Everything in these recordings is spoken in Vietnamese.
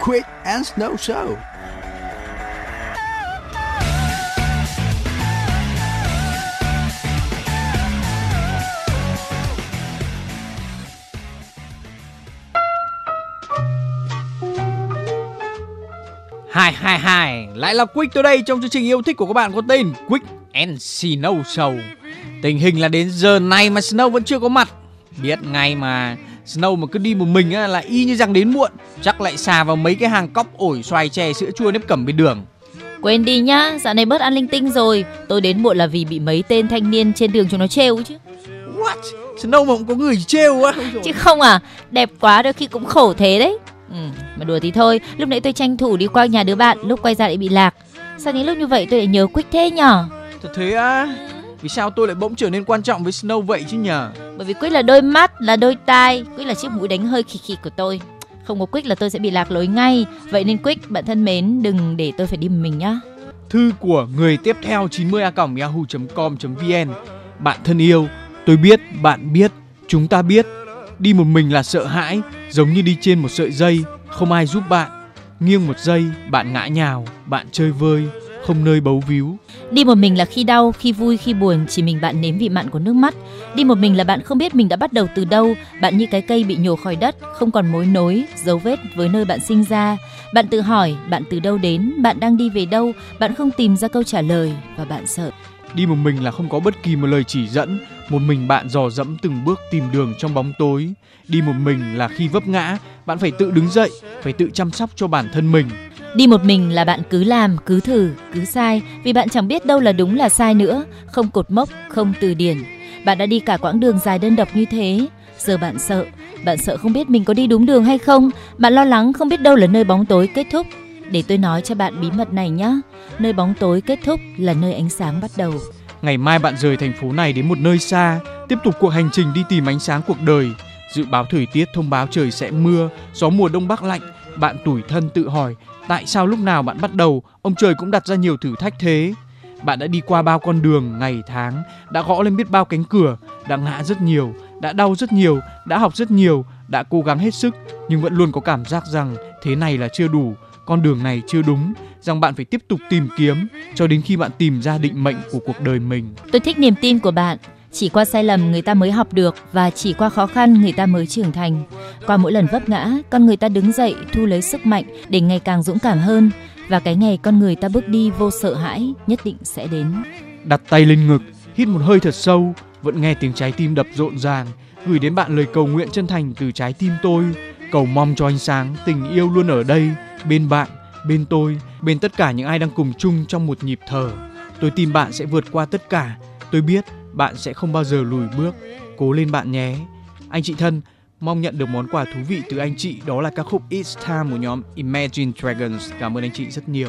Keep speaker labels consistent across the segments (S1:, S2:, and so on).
S1: Quick and Snow Show. Hai hai hai, lại là Quick tôi đây trong chương trình yêu thích của các bạn có tên Quick and Snow Show. Tình hình là đến giờ này mà Snow vẫn chưa có mặt. Biết ngay mà Snow mà cứ đi một mình á, là y như rằng đến muộn. Chắc lại xà vào mấy cái hàng cóc ổi xoài chè sữa chua nếp cẩm bên đường.
S2: Quên đi nhá, dạo này bớt ăn linh tinh rồi. Tôi đến muộn là vì bị mấy tên thanh niên trên đường chúng nó trêu chứ.
S1: What? Snow mà cũng có người trêu á.
S2: Chứ không à, đẹp quá đôi khi cũng khổ thế đấy. Ừ, mà đùa thì thôi, lúc nãy tôi tranh thủ đi qua nhà đứa bạn, lúc quay ra lại bị lạc. Sao những lúc như vậy tôi lại nhớ Quick thế nhở?
S1: Thật thế á? Vì sao tôi lại bỗng trở nên quan trọng với Snow vậy chứ nhở?
S2: Bởi vì Quick là đôi mắt, là đôi tai, Quick là chiếc mũi đánh hơi khì khì của tôi. Không có Quick là tôi sẽ bị lạc lối ngay. Vậy nên Quick, bạn thân mến, đừng để tôi phải đi một mình nhá.
S1: Thư của người tiếp theo 90a.yahoo.com.vn Bạn thân yêu, tôi biết, bạn biết, chúng ta biết. Đi một mình là sợ hãi, giống như đi trên một sợi dây, không ai giúp bạn. Nghiêng một giây, bạn ngã nhào, bạn chơi vơi, không nơi bấu víu.
S2: Đi một mình là khi đau, khi vui, khi buồn, chỉ mình bạn nếm vị mặn của nước mắt. Đi một mình là bạn không biết mình đã bắt đầu từ đâu, bạn như cái cây bị nhổ khỏi đất, không còn mối nối, dấu vết với nơi bạn sinh ra. Bạn tự hỏi, bạn từ đâu đến, bạn đang đi về đâu, bạn không tìm ra câu trả lời và bạn sợ.
S1: Đi một mình là không có bất kỳ một lời chỉ dẫn, một mình bạn dò dẫm từng bước tìm đường trong bóng tối. Đi một mình là khi vấp ngã, bạn phải tự đứng dậy, phải tự chăm sóc cho bản thân mình.
S2: Đi một mình là bạn cứ làm, cứ thử, cứ sai vì bạn chẳng biết đâu là đúng là sai nữa, không cột mốc, không từ điển. Bạn đã đi cả quãng đường dài đơn độc như thế, giờ bạn sợ, bạn sợ không biết mình có đi đúng đường hay không, bạn lo lắng không biết đâu là nơi bóng tối kết thúc. Để tôi nói cho bạn bí mật này nhé, nơi bóng tối kết thúc là nơi ánh sáng bắt đầu.
S1: Ngày mai bạn rời thành phố này đến một nơi xa, tiếp tục cuộc hành trình đi tìm ánh sáng cuộc đời. Dự báo thời tiết thông báo trời sẽ mưa, gió mùa đông bắc lạnh. Bạn tủi thân tự hỏi tại sao lúc nào bạn bắt đầu, ông trời cũng đặt ra nhiều thử thách thế? Bạn đã đi qua bao con đường, ngày tháng, đã gõ lên biết bao cánh cửa, đã ngã rất nhiều, đã đau rất nhiều, đã học rất nhiều, đã cố gắng hết sức, nhưng vẫn luôn có cảm giác rằng thế này là chưa đủ, con đường này chưa đúng, rằng bạn phải tiếp tục tìm kiếm cho đến khi bạn tìm ra định mệnh của cuộc đời mình.
S2: Tôi thích niềm tin của bạn chỉ qua sai lầm người ta mới học được và chỉ qua khó khăn người ta mới trưởng thành. Qua mỗi lần vấp ngã, con người ta đứng dậy, thu lấy sức mạnh để ngày càng dũng cảm hơn và cái ngày con người ta bước đi vô sợ hãi nhất định sẽ đến.
S1: Đặt tay lên ngực, hít một hơi thật sâu, vẫn nghe tiếng trái tim đập rộn ràng, gửi đến bạn lời cầu nguyện chân thành từ trái tim tôi, cầu mong cho ánh sáng tình yêu luôn ở đây, bên bạn, bên tôi, bên tất cả những ai đang cùng chung trong một nhịp thở. Tôi tin bạn sẽ vượt qua tất cả. Tôi biết bạn sẽ không bao giờ lùi bước. Cố lên bạn nhé. Anh chị thân, mong nhận được món quà thú vị từ anh chị đó là ca khúc It's Time của nhóm Imagine Dragons. Cảm ơn anh chị rất nhiều.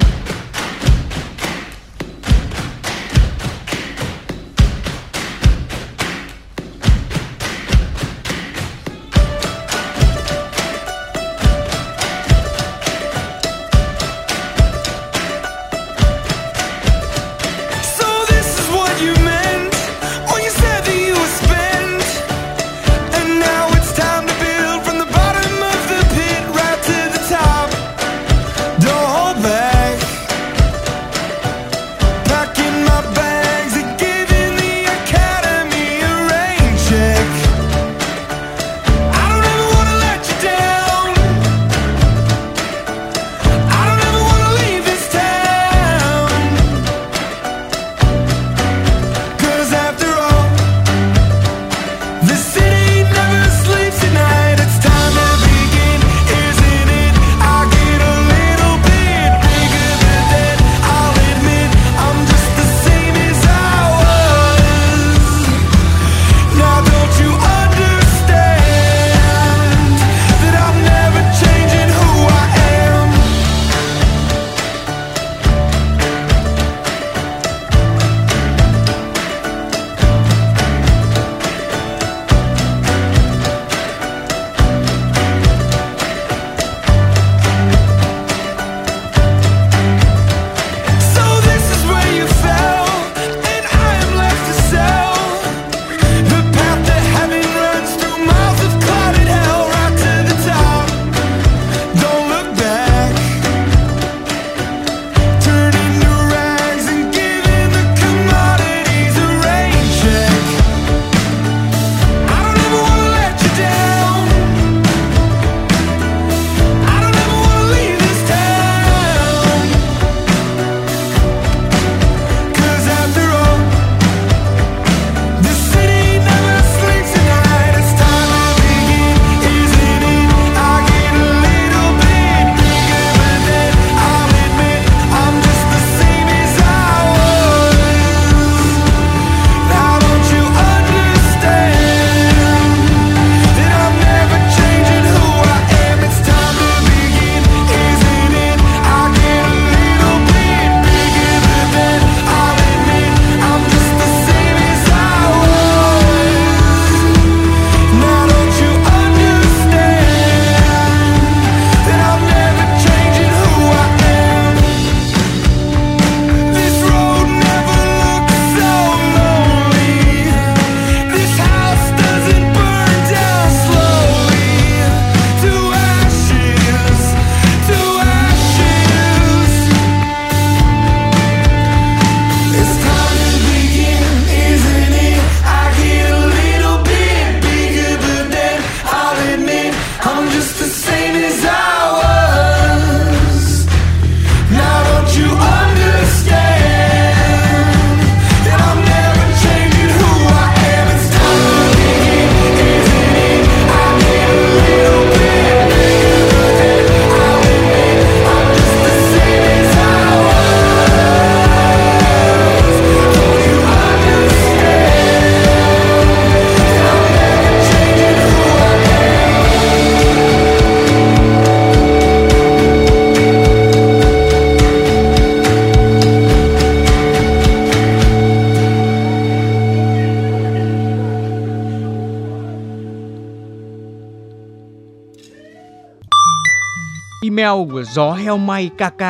S1: Heo may kk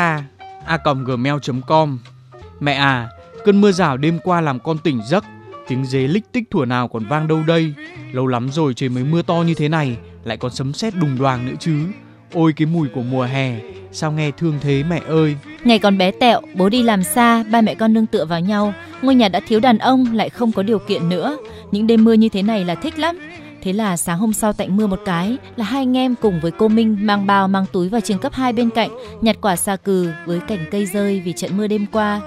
S1: a gmail.com Mẹ à, cơn mưa rào đêm qua làm con tỉnh giấc Tiếng dế lích tích thủa nào còn vang đâu đây Lâu lắm rồi trời mới mưa to như thế này Lại còn sấm sét đùng đoàng nữa chứ Ôi cái mùi của mùa hè Sao nghe thương thế mẹ ơi
S2: Ngày còn bé tẹo, bố đi làm xa, ba mẹ con nương tựa vào nhau. Ngôi nhà đã thiếu đàn ông, lại không có điều kiện nữa. Những đêm mưa như thế này là thích lắm. Thế là sáng hôm sau tạnh mưa một cái là hai anh em cùng với cô Minh mang bao mang túi vào trường cấp 2 bên cạnh nhặt quả sa cừ với cảnh cây rơi vì trận mưa đêm qua.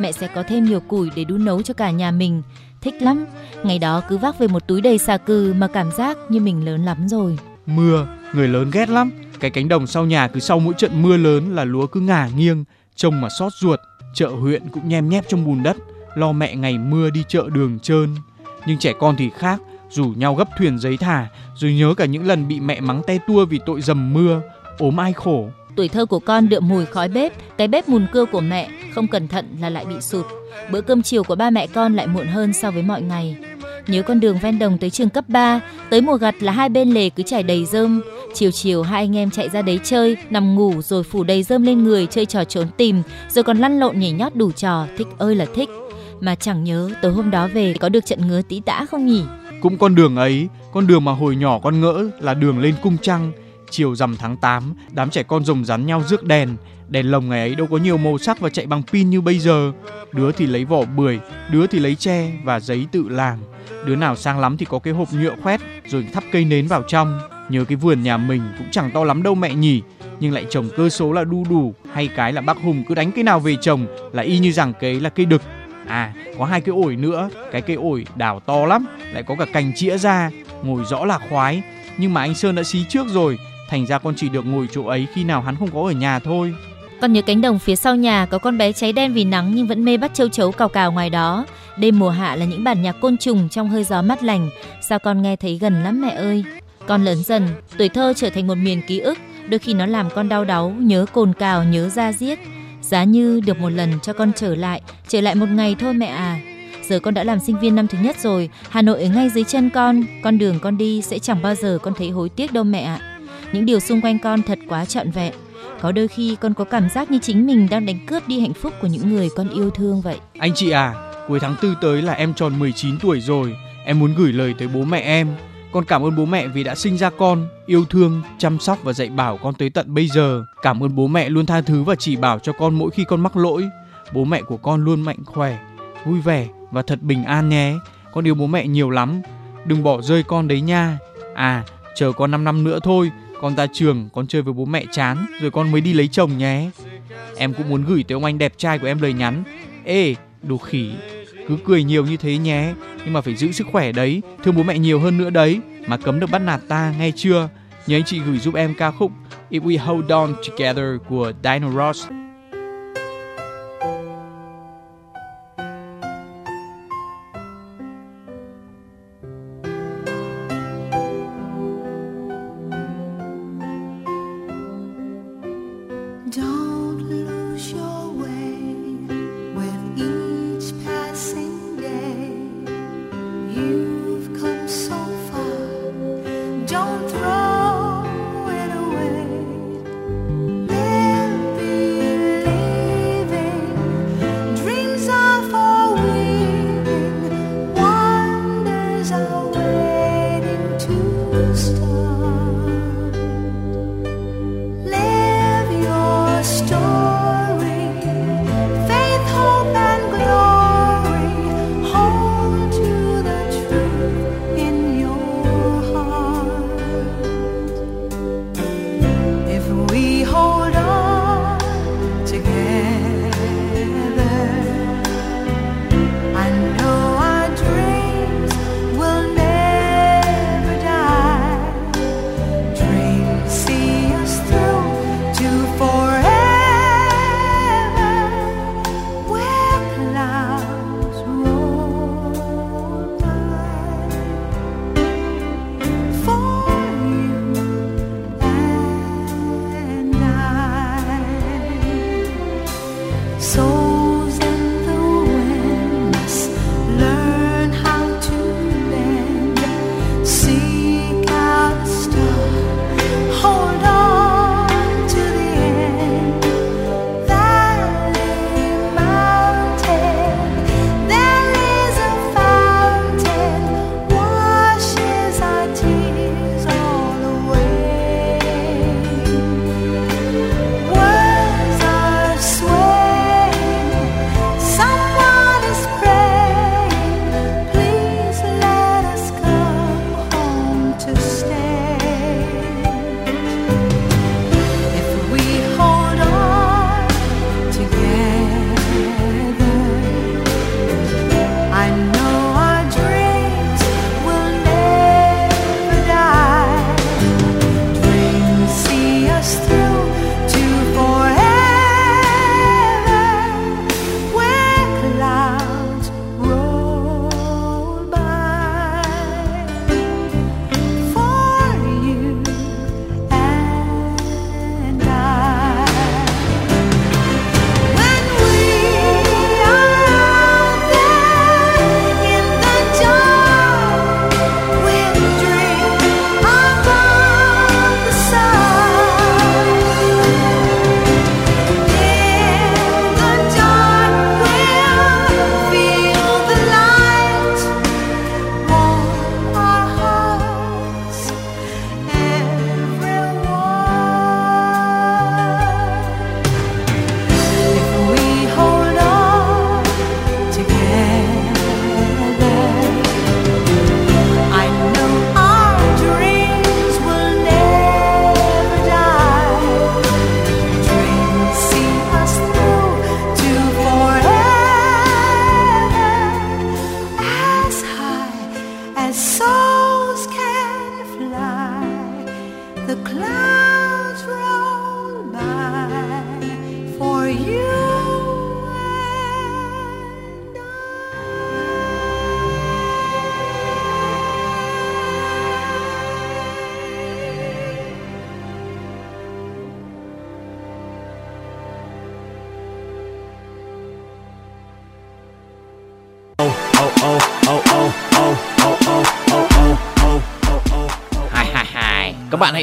S2: Mẹ sẽ có thêm nhiều củi để đun nấu cho cả nhà mình. Thích lắm. Ngày đó cứ vác về một túi đầy xà cừ mà cảm giác như mình lớn lắm rồi.
S1: Mưa, người lớn ghét lắm. Cái cánh đồng sau nhà cứ sau mỗi trận mưa lớn là lúa cứ ngả nghiêng, trông mà xót ruột. Chợ huyện cũng nhem nhép trong bùn đất, lo mẹ ngày mưa đi chợ đường trơn. Nhưng trẻ con thì khác, rủ nhau gấp thuyền giấy thả, rồi nhớ cả những lần bị mẹ mắng te tua vì tội dầm mưa, ốm ai khổ.
S2: Tuổi thơ của con đượm mùi khói bếp, cái bếp mùn cưa của mẹ, không cẩn thận là lại bị sụt. Bữa cơm chiều của ba mẹ con lại muộn hơn so với mọi ngày. Nhớ con đường ven đồng tới trường cấp 3, tới mùa gặt là hai bên lề cứ trải đầy rơm. Chiều chiều hai anh em chạy ra đấy chơi, nằm ngủ rồi phủ đầy rơm lên người chơi trò trốn tìm, rồi còn lăn lộn nhảy nhót đủ trò, thích ơi là thích. Mà chẳng nhớ tối hôm đó về có được trận ngứa tí tã không nhỉ?
S1: Cũng con đường ấy, con đường mà hồi nhỏ con ngỡ là đường lên cung trăng. Chiều rằm tháng 8, đám trẻ con rồng rắn nhau rước đèn. Đèn lồng ngày ấy đâu có nhiều màu sắc và chạy bằng pin như bây giờ. Đứa thì lấy vỏ bưởi, đứa thì lấy tre và giấy tự làm. Đứa nào sang lắm thì có cái hộp nhựa khoét rồi thắp cây nến vào trong. Nhớ cái vườn nhà mình cũng chẳng to lắm đâu mẹ nhỉ nhưng lại trồng cơ số là đu đủ hay cái là bác hùng cứ đánh cái nào về trồng là y như rằng cái là cây đực à có hai cái ổi nữa cái cây ổi đào to lắm lại có cả cành chĩa ra ngồi rõ là khoái nhưng mà anh sơn đã xí trước rồi thành ra con chỉ được ngồi chỗ ấy khi nào hắn không có ở nhà thôi
S2: Con nhớ cánh đồng phía sau nhà có con bé cháy đen vì nắng nhưng vẫn mê bắt châu chấu cào cào ngoài đó. Đêm mùa hạ là những bản nhạc côn trùng trong hơi gió mát lành. Sao con nghe thấy gần lắm mẹ ơi. Con lớn dần, tuổi thơ trở thành một miền ký ức. Đôi khi nó làm con đau đáu, nhớ cồn cào, nhớ ra giết. Giá như được một lần cho con trở lại, trở lại một ngày thôi mẹ à. Giờ con đã làm sinh viên năm thứ nhất rồi, Hà Nội ở ngay dưới chân con, con đường con đi sẽ chẳng bao giờ con thấy hối tiếc đâu mẹ ạ. Những điều xung quanh con thật quá trọn vẹn. Có đôi khi con có cảm giác như chính mình đang đánh cướp đi hạnh phúc của những người con yêu thương vậy.
S1: Anh chị à, cuối tháng tư tới là em tròn 19 tuổi rồi. Em muốn gửi lời tới bố mẹ em. Con cảm ơn bố mẹ vì đã sinh ra con, yêu thương, chăm sóc và dạy bảo con tới tận bây giờ. Cảm ơn bố mẹ luôn tha thứ và chỉ bảo cho con mỗi khi con mắc lỗi. Bố mẹ của con luôn mạnh khỏe, vui vẻ và thật bình an nhé. Con yêu bố mẹ nhiều lắm. Đừng bỏ rơi con đấy nha. À, chờ con 5 năm nữa thôi. Con ra trường, con chơi với bố mẹ chán, rồi con mới đi lấy chồng nhé. Em cũng muốn gửi tới ông anh đẹp trai của em lời nhắn. Ê, đồ khỉ, cứ cười nhiều như thế nhé. Nhưng mà phải giữ sức khỏe đấy. Thương bố mẹ nhiều hơn nữa đấy. Mà cấm được bắt nạt ta, nghe chưa? Nhớ anh chị gửi giúp em ca khúc If We Hold On Together của Dino Ross.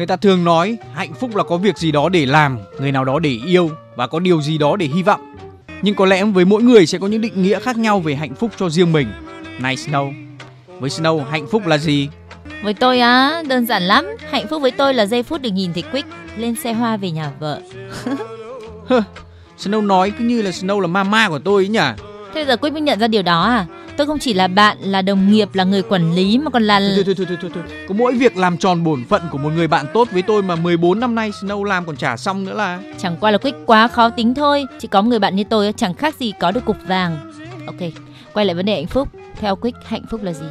S1: Người ta thường nói hạnh phúc là có việc gì đó để làm, người nào đó để yêu và có điều gì đó để hy vọng. Nhưng có lẽ với mỗi người sẽ có những định nghĩa khác nhau về hạnh phúc cho riêng mình. Này Snow, với Snow hạnh phúc là gì?
S2: Với tôi á, đơn giản lắm. Hạnh phúc với tôi là giây phút được nhìn thấy Quick lên xe hoa về nhà vợ.
S1: Snow nói cứ như là Snow là mama của tôi ấy nhỉ?
S2: Thế giờ Quick mới nhận ra điều đó à? Tôi không chỉ là bạn, là đồng nghiệp, là người quản lý mà còn là
S1: Thôi, thôi, thôi, thôi, thôi, thôi. Có mỗi việc làm tròn bổn phận của một người bạn tốt với tôi mà 14 năm nay Snow làm còn trả xong nữa là
S2: chẳng qua là Quick quá khó tính thôi. Chỉ có người bạn như tôi chẳng khác gì có được cục vàng. Ok, quay lại vấn đề hạnh phúc. Theo Quick, hạnh phúc là gì?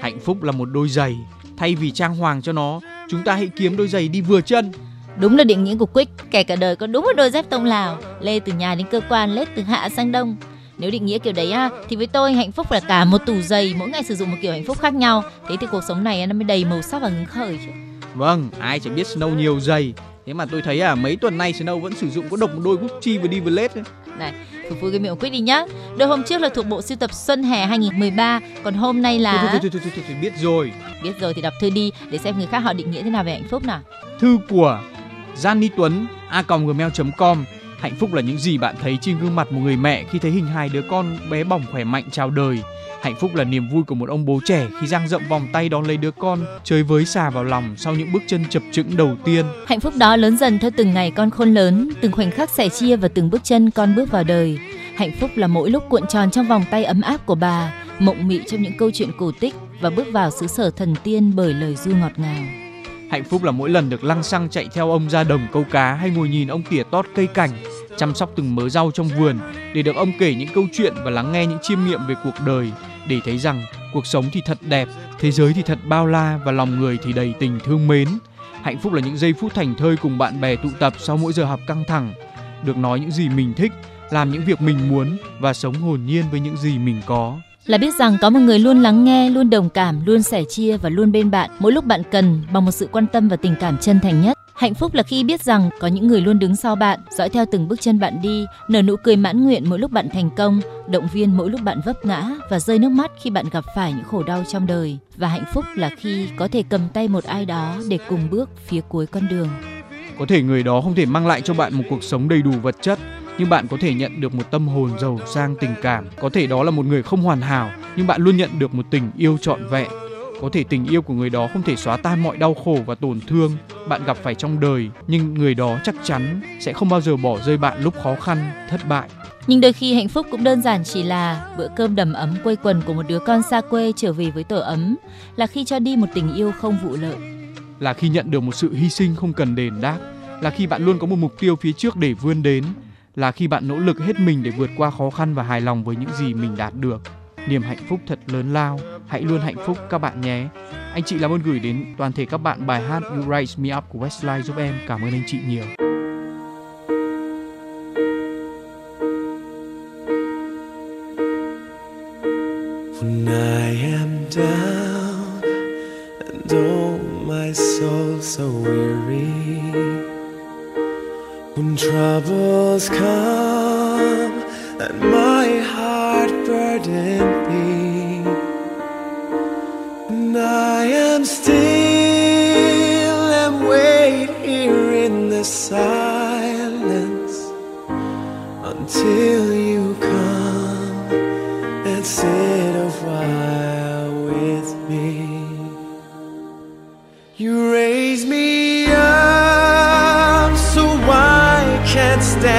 S1: hạnh phúc là một đôi giày. Thay vì trang hoàng cho nó, chúng ta hãy kiếm đôi giày đi vừa chân.
S2: Đúng là định nghĩa của Quick, kẻ cả đời có đúng một đôi dép tông Lào, lê từ nhà đến cơ quan, lết từ hạ sang đông. Nếu định nghĩa kiểu đấy á, thì với tôi hạnh phúc là cả một tủ giày, mỗi ngày sử dụng một kiểu hạnh phúc khác nhau. Thế thì cuộc sống này nó mới đầy màu sắc và hứng khởi chứ.
S1: Vâng, ai chẳng biết Snow nhiều giày. Thế mà tôi thấy à mấy tuần nay Snow vẫn sử dụng có độc một đôi Gucci và ấy.
S2: Này, phục vụ cái miệng Quick đi nhá. Đôi hôm trước là thuộc bộ sưu tập Xuân Hè 2013, còn hôm nay là
S1: Thôi, thôi, thôi, thôi, thôi, thôi, thôi, biết rồi.
S2: biết rồi thì đọc thư đi để xem người khác họ định nghĩa thế nào về hạnh phúc nào.
S1: Thư của Gianni Tuấn a gmail.com Hạnh phúc là những gì bạn thấy trên gương mặt một người mẹ khi thấy hình hài đứa con bé bỏng khỏe mạnh chào đời. Hạnh phúc là niềm vui của một ông bố trẻ khi dang rộng vòng tay đón lấy đứa con chơi với xà vào lòng sau những bước chân chập chững đầu tiên.
S2: Hạnh phúc đó lớn dần theo từng ngày con khôn lớn, từng khoảnh khắc sẻ chia và từng bước chân con bước vào đời. Hạnh phúc là mỗi lúc cuộn tròn trong vòng tay ấm áp của bà, mộng mị trong những câu chuyện cổ tích và bước vào xứ sở thần tiên bởi lời ru ngọt ngào.
S1: Hạnh phúc là mỗi lần được lăng xăng chạy theo ông ra đồng câu cá hay ngồi nhìn ông tỉa tót cây cảnh, chăm sóc từng mớ rau trong vườn để được ông kể những câu chuyện và lắng nghe những chiêm nghiệm về cuộc đời để thấy rằng cuộc sống thì thật đẹp, thế giới thì thật bao la và lòng người thì đầy tình thương mến. Hạnh phúc là những giây phút thành thơi cùng bạn bè tụ tập sau mỗi giờ học căng thẳng, được nói những gì mình thích, làm những việc mình muốn và sống hồn nhiên với những gì mình có.
S2: Là biết rằng có một người luôn lắng nghe, luôn đồng cảm, luôn sẻ chia và luôn bên bạn mỗi lúc bạn cần bằng một sự quan tâm và tình cảm chân thành nhất. Hạnh phúc là khi biết rằng có những người luôn đứng sau bạn, dõi theo từng bước chân bạn đi, nở nụ cười mãn nguyện mỗi lúc bạn thành công, động viên mỗi lúc bạn vấp ngã và rơi nước mắt khi bạn gặp phải những khổ đau trong đời. Và hạnh phúc là khi có thể cầm tay một ai đó để cùng bước phía cuối con đường.
S1: Có thể người đó không thể mang lại cho bạn một cuộc sống đầy đủ vật chất, nhưng bạn có thể nhận được một tâm hồn giàu sang tình cảm. Có thể đó là một người không hoàn hảo, nhưng bạn luôn nhận được một tình yêu trọn vẹn. Có thể tình yêu của người đó không thể xóa tan mọi đau khổ và tổn thương bạn gặp phải trong đời, nhưng người đó chắc chắn sẽ không bao giờ bỏ rơi bạn lúc khó khăn, thất bại.
S2: Nhưng đôi khi hạnh phúc cũng đơn giản chỉ là bữa cơm đầm ấm quây quần của một đứa con xa quê trở về với tổ ấm, là khi cho đi một tình yêu không vụ lợi.
S1: Là khi nhận được một sự hy sinh không cần đền đáp, là khi bạn luôn có một mục tiêu phía trước để vươn đến, là khi bạn nỗ lực hết mình để vượt qua khó khăn và hài lòng với những gì mình đạt được. Niềm hạnh phúc thật lớn lao, hãy luôn hạnh phúc các bạn nhé. Anh chị làm ơn gửi đến toàn thể các bạn bài hát You Raise Me Up của Westlife giúp em. Cảm ơn anh chị nhiều.
S3: When I am down and oh my soul so weary. When troubles come and my heart burden be. And I am still and wait here in the silence until you come and sit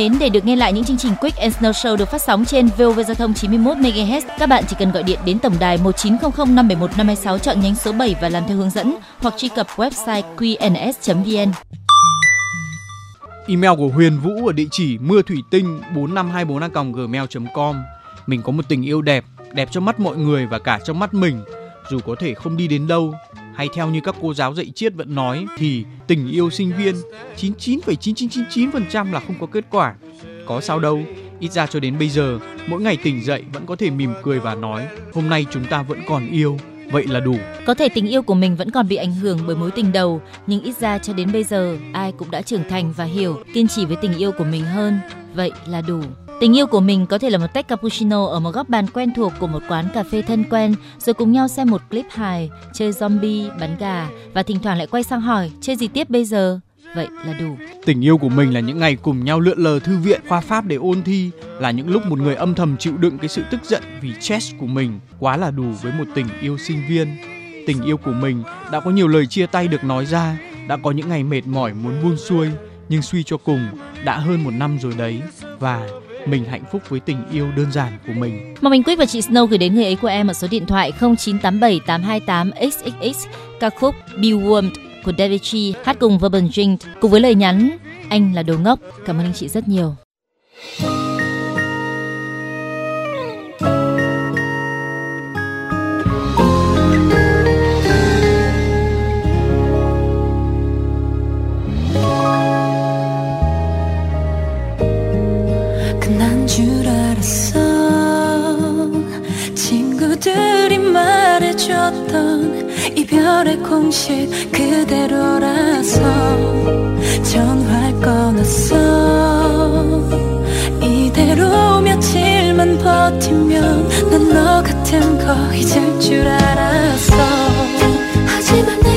S2: Mến, để được nghe lại những chương trình Quick and Snow Show được phát sóng trên VOV Giao thông 91 MHz, các bạn chỉ cần gọi điện đến tổng đài 1900 571 526 chọn nhánh số 7 và làm theo hướng dẫn hoặc truy cập website qns.vn.
S1: Email của Huyền Vũ ở địa chỉ mưa thủy tinh 4524 gmail com Mình có một tình yêu đẹp, đẹp trong mắt mọi người và cả trong mắt mình. Dù có thể không đi đến đâu, hay theo như các cô giáo dạy triết vẫn nói thì tình yêu sinh viên 99,9999% là không có kết quả. Có sao đâu, ít ra cho đến bây giờ, mỗi ngày tỉnh dậy vẫn có thể mỉm cười và nói hôm nay chúng ta vẫn còn yêu, vậy là đủ.
S2: Có thể tình yêu của mình vẫn còn bị ảnh hưởng bởi mối tình đầu, nhưng ít ra cho đến bây giờ ai cũng đã trưởng thành và hiểu, kiên trì với tình yêu của mình hơn, vậy là đủ. Tình yêu của mình có thể là một tách cappuccino ở một góc bàn quen thuộc của một quán cà phê thân quen, rồi cùng nhau xem một clip hài, chơi zombie, bắn gà và thỉnh thoảng lại quay sang hỏi chơi gì tiếp bây giờ. Vậy là đủ.
S1: Tình yêu của mình là những ngày cùng nhau lượn lờ thư viện, khoa pháp để ôn thi, là những lúc một người âm thầm chịu đựng cái sự tức giận vì chess của mình quá là đủ với một tình yêu sinh viên. Tình yêu của mình đã có nhiều lời chia tay được nói ra, đã có những ngày mệt mỏi muốn buông xuôi, nhưng suy cho cùng đã hơn một năm rồi đấy và mình hạnh phúc với tình yêu đơn giản của mình.
S2: Mà mình quyết và chị Snow gửi đến người ấy của em ở số điện thoại 0987 828 xxx ca khúc Be Warmed của David Chi hát cùng Urban Drink cùng với lời nhắn, anh là đồ ngốc. Cảm ơn anh chị rất nhiều.
S4: 이별의 공식 그대로라서 전화를 끊었어. 이대로 며칠만 버티면 난 너 같은 거 잊을 줄 알았어. 하지만 내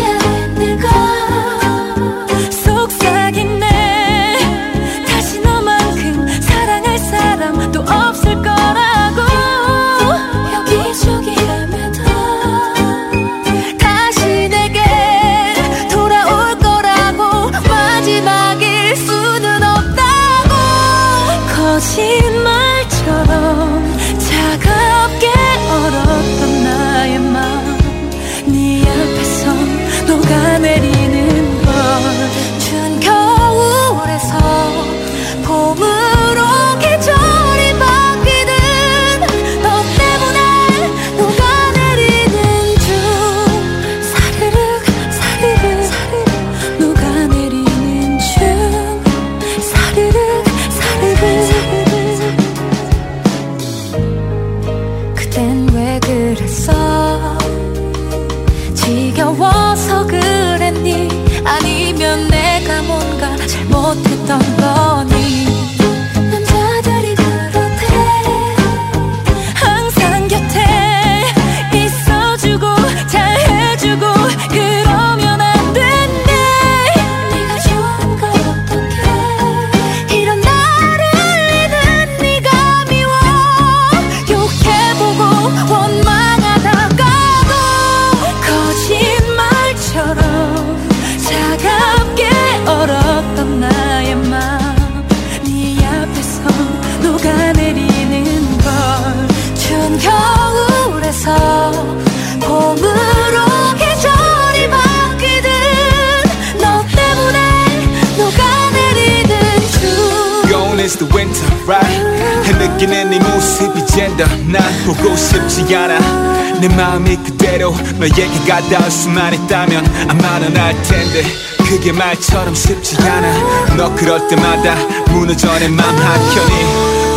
S4: 내 마음이 그대로
S5: 너에게 가닿을 수만 있다면 아마 넌알 텐데 그게 말처럼 쉽지 않아. 너 그럴 때마다 무너져 내 맘 한켠이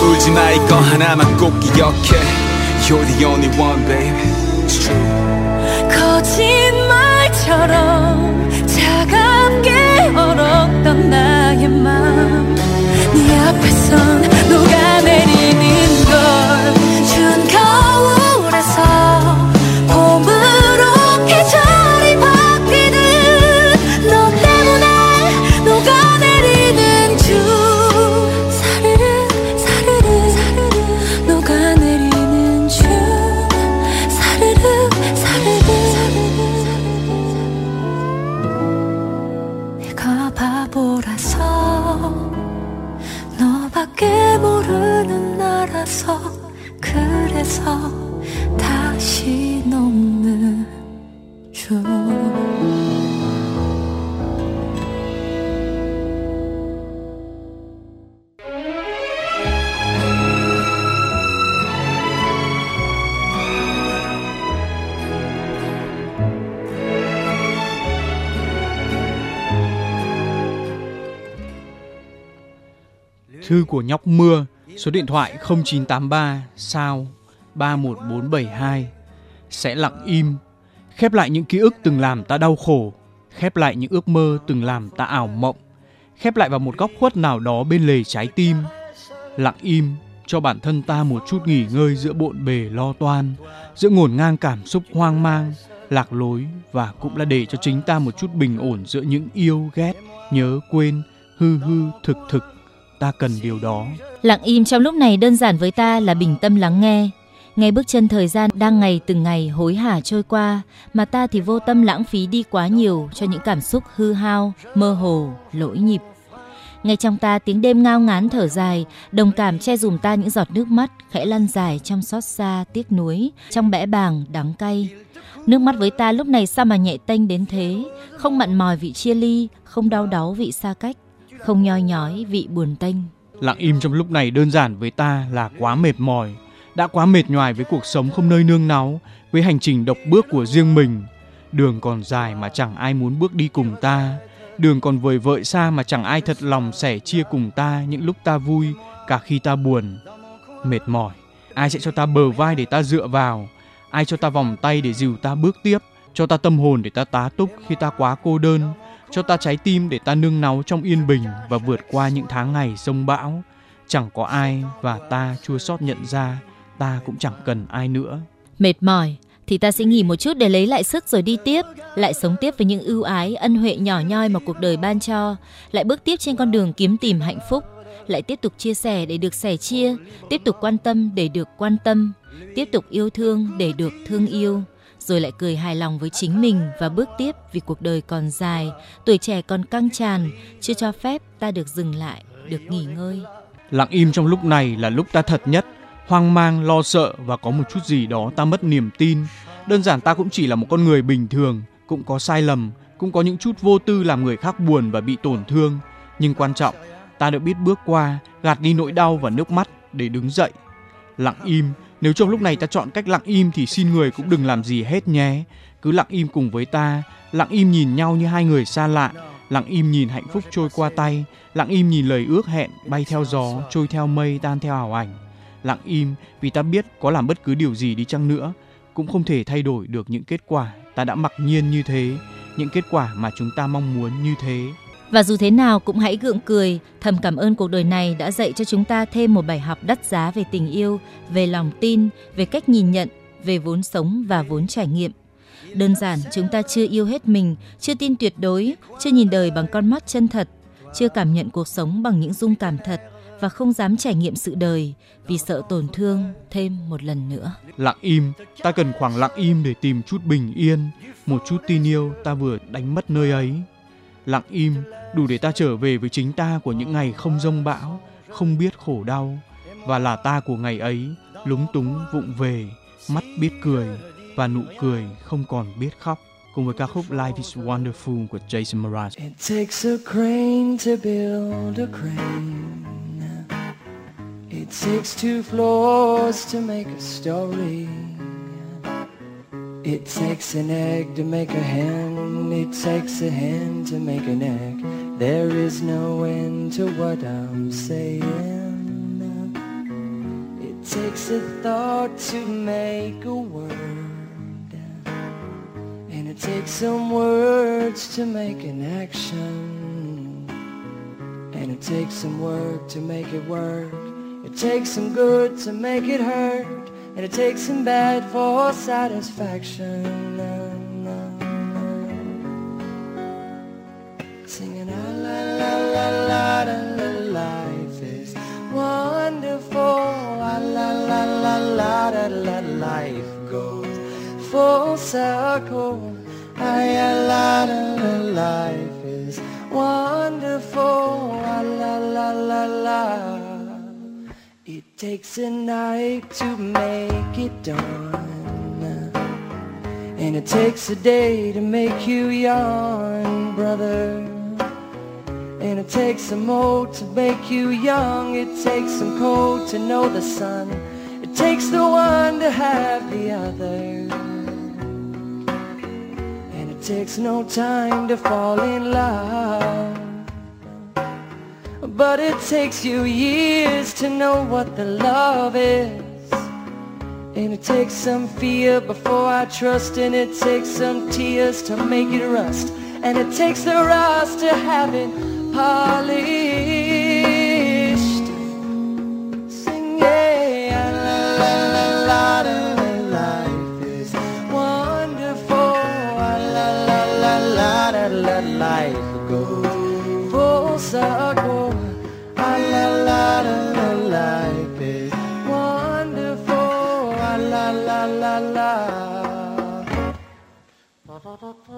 S5: 울지 마. 이거 하나만 꼭 기억해. You're the only one, baby. It's true.
S4: 거짓말처럼 차갑게 얼었던 나의 마음. 네 앞에선 녹아
S1: Thư của nhóc mưa, số điện thoại 0983 sao 31472 sẽ lặng im, khép lại những ký ức từng làm ta đau khổ, khép lại những ước mơ từng làm ta ảo mộng, khép lại vào một góc khuất nào đó bên lề trái tim. Lặng im cho bản thân ta một chút nghỉ ngơi giữa bộn bề lo toan, giữa ngổn ngang cảm xúc hoang mang, lạc lối và cũng là để cho chính ta một chút bình ổn giữa những yêu ghét, nhớ quên, hư hư thực thực. Ta cần điều đó.
S2: Lặng im trong lúc này đơn giản với ta là bình tâm lắng nghe. Nghe bước chân thời gian đang ngày từng ngày hối hả trôi qua, mà ta thì vô tâm lãng phí đi quá nhiều cho những cảm xúc hư hao, mơ hồ, lỗi nhịp. ngay trong ta tiếng đêm ngao ngán thở dài, đồng cảm che dùm ta những giọt nước mắt khẽ lăn dài trong xót xa, tiếc nuối, trong bẽ bàng, đắng cay. Nước mắt với ta lúc này sao mà nhẹ tênh đến thế, không mặn mòi vị chia ly, không đau đớn vị xa cách, không nhoi nhói vị buồn tênh.
S1: Lặng im trong lúc này đơn giản với ta là quá mệt mỏi, đã quá mệt nhoài với cuộc sống không nơi nương náu, với hành trình độc bước của riêng mình. Đường còn dài mà chẳng ai muốn bước đi cùng ta, đường còn vời vợi xa mà chẳng ai thật lòng sẻ chia cùng ta những lúc ta vui, cả khi ta buồn. Mệt mỏi, ai sẽ cho ta bờ vai để ta dựa vào, ai cho ta vòng tay để dìu ta bước tiếp, cho ta tâm hồn để ta tá túc khi ta quá cô đơn, cho ta trái tim để ta nương náu trong yên bình và vượt qua những tháng ngày sông bão. Chẳng có ai và ta chua xót nhận ra, ta cũng chẳng cần ai nữa.
S2: Mệt mỏi thì ta sẽ nghỉ một chút để lấy lại sức rồi đi tiếp, lại sống tiếp với những ưu ái, ân huệ nhỏ nhoi mà cuộc đời ban cho, lại bước tiếp trên con đường kiếm tìm hạnh phúc, lại tiếp tục chia sẻ để được sẻ chia, tiếp tục quan tâm để được quan tâm, tiếp tục yêu thương để được thương yêu rồi lại cười hài lòng với chính mình và bước tiếp vì cuộc đời còn dài, tuổi trẻ còn căng tràn, chưa cho phép ta được dừng lại, được nghỉ ngơi.
S1: Lặng im trong lúc này là lúc ta thật nhất, hoang mang, lo sợ và có một chút gì đó ta mất niềm tin. Đơn giản ta cũng chỉ là một con người bình thường, cũng có sai lầm, cũng có những chút vô tư làm người khác buồn và bị tổn thương. Nhưng quan trọng, ta đã biết bước qua, gạt đi nỗi đau và nước mắt để đứng dậy. Lặng im nếu trong lúc này ta chọn cách lặng im thì xin người cũng đừng làm gì hết nhé. Cứ lặng im cùng với ta, lặng im nhìn nhau như hai người xa lạ, lặng im nhìn hạnh phúc trôi qua tay, lặng im nhìn lời ước hẹn bay theo gió, trôi theo mây, tan theo ảo ảnh. Lặng im vì ta biết có làm bất cứ điều gì đi chăng nữa cũng không thể thay đổi được những kết quả ta đã mặc nhiên như thế, những kết quả mà chúng ta mong muốn như thế.
S2: Và dù thế nào cũng hãy gượng cười, thầm cảm ơn cuộc đời này đã dạy cho chúng ta thêm một bài học đắt giá về tình yêu, về lòng tin, về cách nhìn nhận, về vốn sống và vốn trải nghiệm. Đơn giản chúng ta chưa yêu hết mình, chưa tin tuyệt đối, chưa nhìn đời bằng con mắt chân thật, chưa cảm nhận cuộc sống bằng những dung cảm thật và không dám trải nghiệm sự đời vì sợ tổn thương thêm một lần nữa.
S1: Lặng im, ta cần khoảng lặng im để tìm chút bình yên, một chút tin yêu ta vừa đánh mất nơi ấy lặng im, đủ để ta trở về với chính ta của những ngày không rông bão, không biết khổ đau và là ta của ngày ấy, lúng túng vụng về, mắt biết cười, và nụ cười không còn biết khóc cùng với ca khúc Life is Wonderful của Jason Mraz.
S6: It takes a crane to build a crane. It takes two floors to make a story. It takes an egg to make a hen, it takes a hen to make an egg. There is no end to what I'm saying. It takes a thought to make a word. And it takes some words to make an action. And it takes some work to make it work. It takes some good to make it hurt. And it takes some bad for satisfaction. Singing ah, la la la la la la life is wonderful. Ah, la la la la la la la life goes full circle. Ah, Ay, la la la life is wonderful. La la la la la. It takes a night to make it dawn. And it takes a day to make you yawn, brother. And it takes some old to make you young. It takes some cold to know the sun. It takes the one to have the other. And it takes no time to fall in love but it takes you years to know what the love is. And it takes some fear before I trust And it takes some tears to make it rust. And it takes the rust to have it polished. Sing yeah, la la la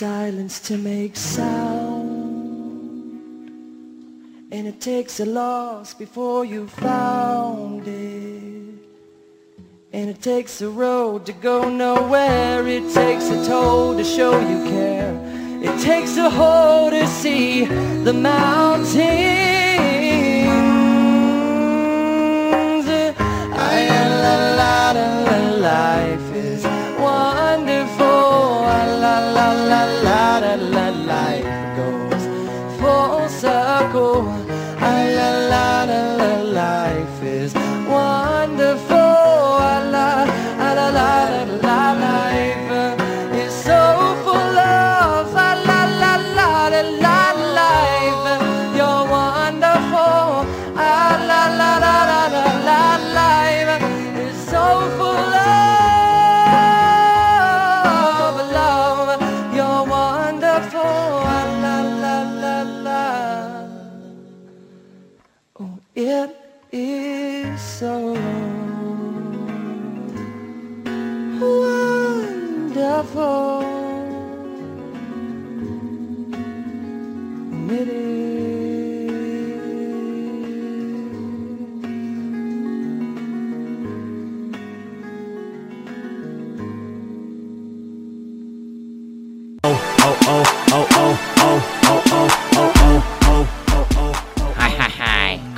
S6: silence to make sound. And it takes a loss before you found it. And it takes a road to go nowhere. It takes a toll to show you care. It takes a hole to see the mountains.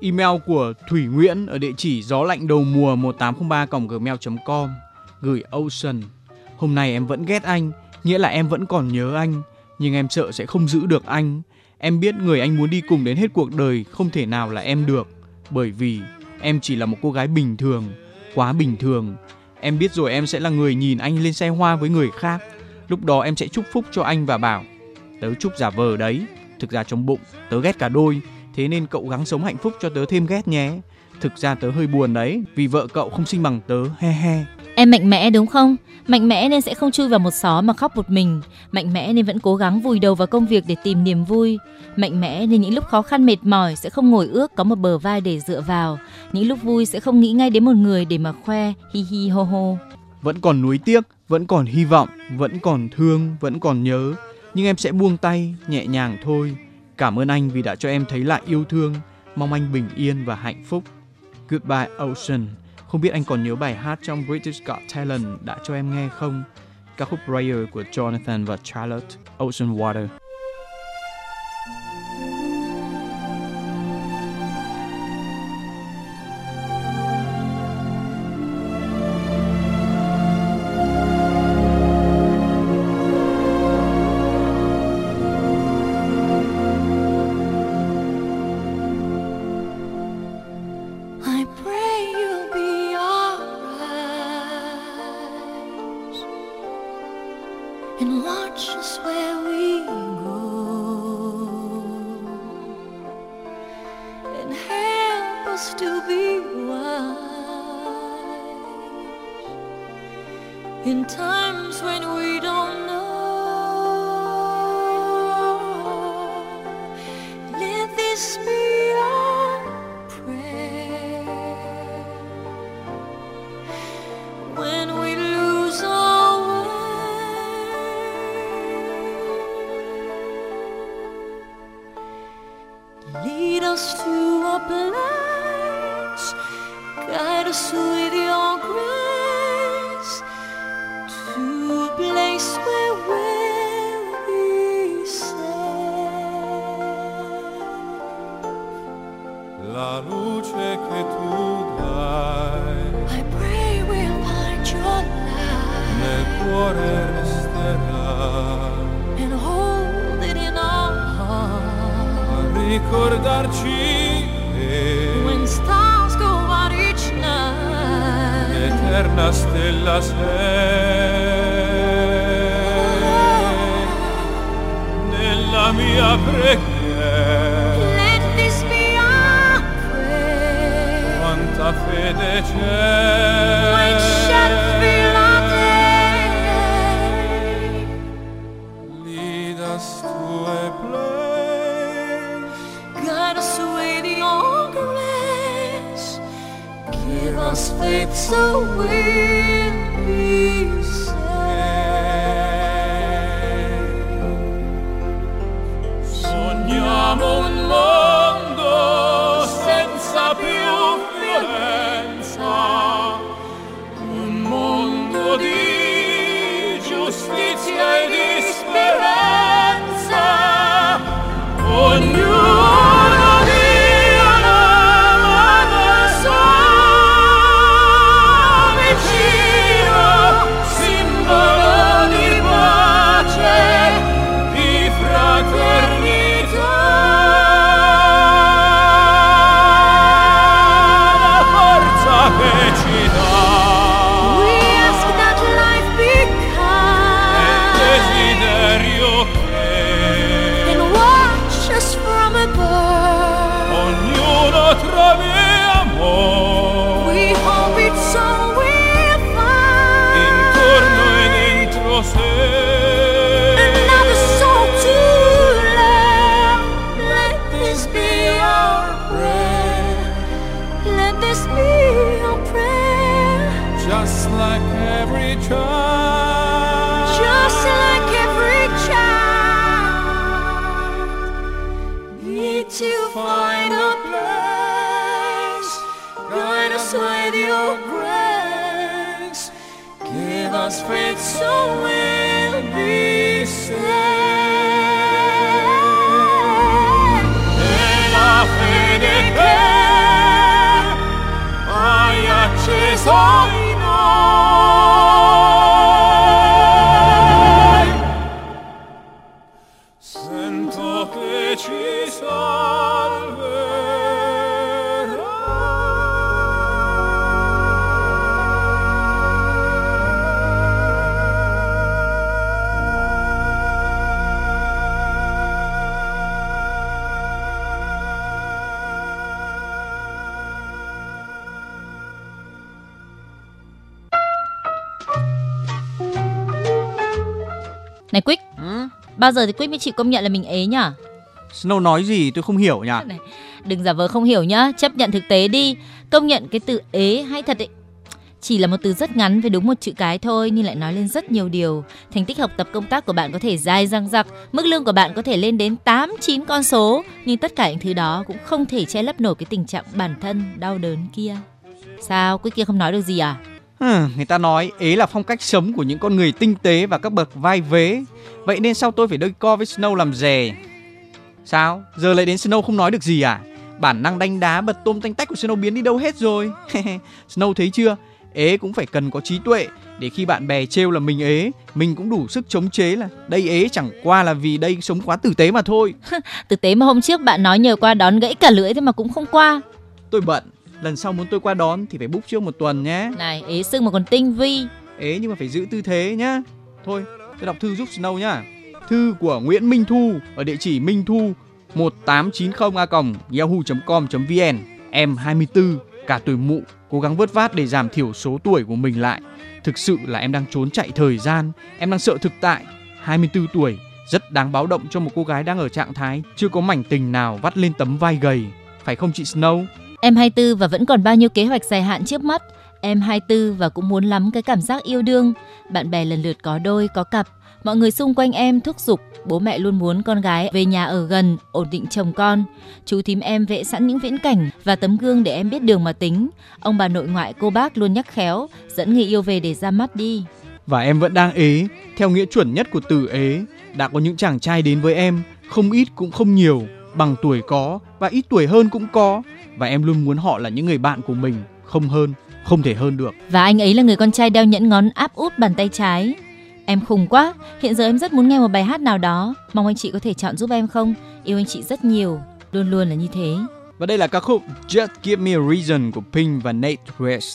S1: Email của Thủy Nguyễn ở địa chỉ gió lạnh đầu mùa 1803 gmail.com gửi Ocean. Hôm nay em vẫn ghét anh, nghĩa là em vẫn còn nhớ anh, nhưng em sợ sẽ không giữ được anh. Em biết người anh muốn đi cùng đến hết cuộc đời không thể nào là em được, bởi vì em chỉ là một cô gái bình thường, quá bình thường. Em biết rồi em sẽ là người nhìn anh lên xe hoa với người khác. Lúc đó em sẽ chúc phúc cho anh và bảo tớ chúc giả vờ đấy. Thực ra trong bụng tớ ghét cả đôi, thế nên cậu gắng sống hạnh phúc cho tớ thêm ghét nhé. Thực ra tớ hơi buồn đấy, vì vợ cậu không sinh bằng tớ, he he.
S2: Em mạnh mẽ đúng không? Mạnh mẽ nên sẽ không chui vào một xó mà khóc một mình. Mạnh mẽ nên vẫn cố gắng vùi đầu vào công việc để tìm niềm vui. Mạnh mẽ nên những lúc khó khăn mệt mỏi sẽ không ngồi ước có một bờ vai để dựa vào. Những lúc vui sẽ không nghĩ ngay đến một người để mà khoe, hi hi ho ho.
S1: Vẫn còn nuối tiếc, vẫn còn hy vọng, vẫn còn thương, vẫn còn nhớ. Nhưng em sẽ buông tay, nhẹ nhàng thôi. Cảm ơn anh vì đã cho em thấy lại yêu thương. Mong anh bình yên và hạnh phúc. Goodbye, Ocean. Không biết anh còn nhớ bài hát trong British Got Talent đã cho em nghe không? Ca khúc Prayer của Jonathan và Charlotte, Ocean Water.
S4: Give us faith so we'll
S2: song. Bao giờ thì Quick mới chịu công nhận là mình ế nhá?
S1: Snow nói gì tôi không hiểu nhỉ
S2: đừng giả vờ không hiểu nhá, chấp nhận thực tế đi. Công nhận cái từ ế hay thật ấy. Chỉ là một từ rất ngắn với đúng một chữ cái thôi nhưng lại nói lên rất nhiều điều. Thành tích học tập công tác của bạn có thể dài răng rặc, mức lương của bạn có thể lên đến 8 9 con số, nhưng tất cả những thứ đó cũng không thể che lấp nổi cái tình trạng bản thân đau đớn kia. Sao, Quick kia không nói được gì à?
S1: Người ta nói ế là phong cách sống của những con người tinh tế và các bậc vai vế. Vậy nên sao tôi phải đôi co với Snow làm rè? Sao? Giờ lại đến Snow không nói được gì à? Bản năng đánh đá bật tôm tanh tách của Snow biến đi đâu hết rồi? Snow thấy chưa? Ế cũng phải cần có trí tuệ để khi bạn bè trêu là mình ế, mình cũng đủ sức chống chế là đây ế chẳng qua là vì đây sống quá tử tế mà thôi.
S2: Thực tế mà hôm trước bạn nói nhờ qua đón gãy cả lưỡi thế mà cũng không qua.
S1: Tôi bận, lần sau muốn tôi qua đón thì phải book trước một tuần nhé.
S2: Này, ế sưng mà còn tinh vi.
S1: ế nhưng mà phải giữ tư thế nhá. Thôi, tôi đọc thư giúp Snow nhá. Thư của Nguyễn Minh Thu ở địa chỉ minh thu 1890 a yahoo.com.vn. Em 24, cả tuổi mụ, cố gắng vớt vát để giảm thiểu số tuổi của mình lại. Thực sự là em đang trốn chạy thời gian, em đang sợ thực tại. 24 tuổi, rất đáng báo động cho một cô gái đang ở trạng thái chưa có mảnh tình nào vắt lên tấm vai gầy. Phải không chị Snow?
S2: Em 24 và vẫn còn bao nhiêu kế hoạch dài hạn trước mắt. Em 24 và cũng muốn lắm cái cảm giác yêu đương. Bạn bè lần lượt có đôi, có cặp. Mọi người xung quanh em thúc giục. Bố mẹ luôn muốn con gái về nhà ở gần, ổn định chồng con. Chú thím em vẽ sẵn những viễn cảnh và tấm gương để em biết đường mà tính. Ông bà nội ngoại cô bác luôn nhắc khéo, dẫn người yêu về để ra mắt đi.
S1: Và em vẫn đang ế, theo nghĩa chuẩn nhất của từ ế. Đã có những chàng trai đến với em, không ít cũng không nhiều, bằng tuổi có và ít tuổi hơn cũng có. Và em luôn muốn họ là những người bạn của mình, không hơn, không thể hơn được.
S2: Và anh ấy là người con trai đeo nhẫn ngón áp út bàn tay trái. Em khùng quá, hiện giờ em rất muốn nghe một bài hát nào đó. Mong anh chị có thể chọn giúp em không? Yêu anh chị rất nhiều, luôn luôn là như thế.
S1: Và đây là ca khúc Just Give Me a Reason của Pink và Nate West.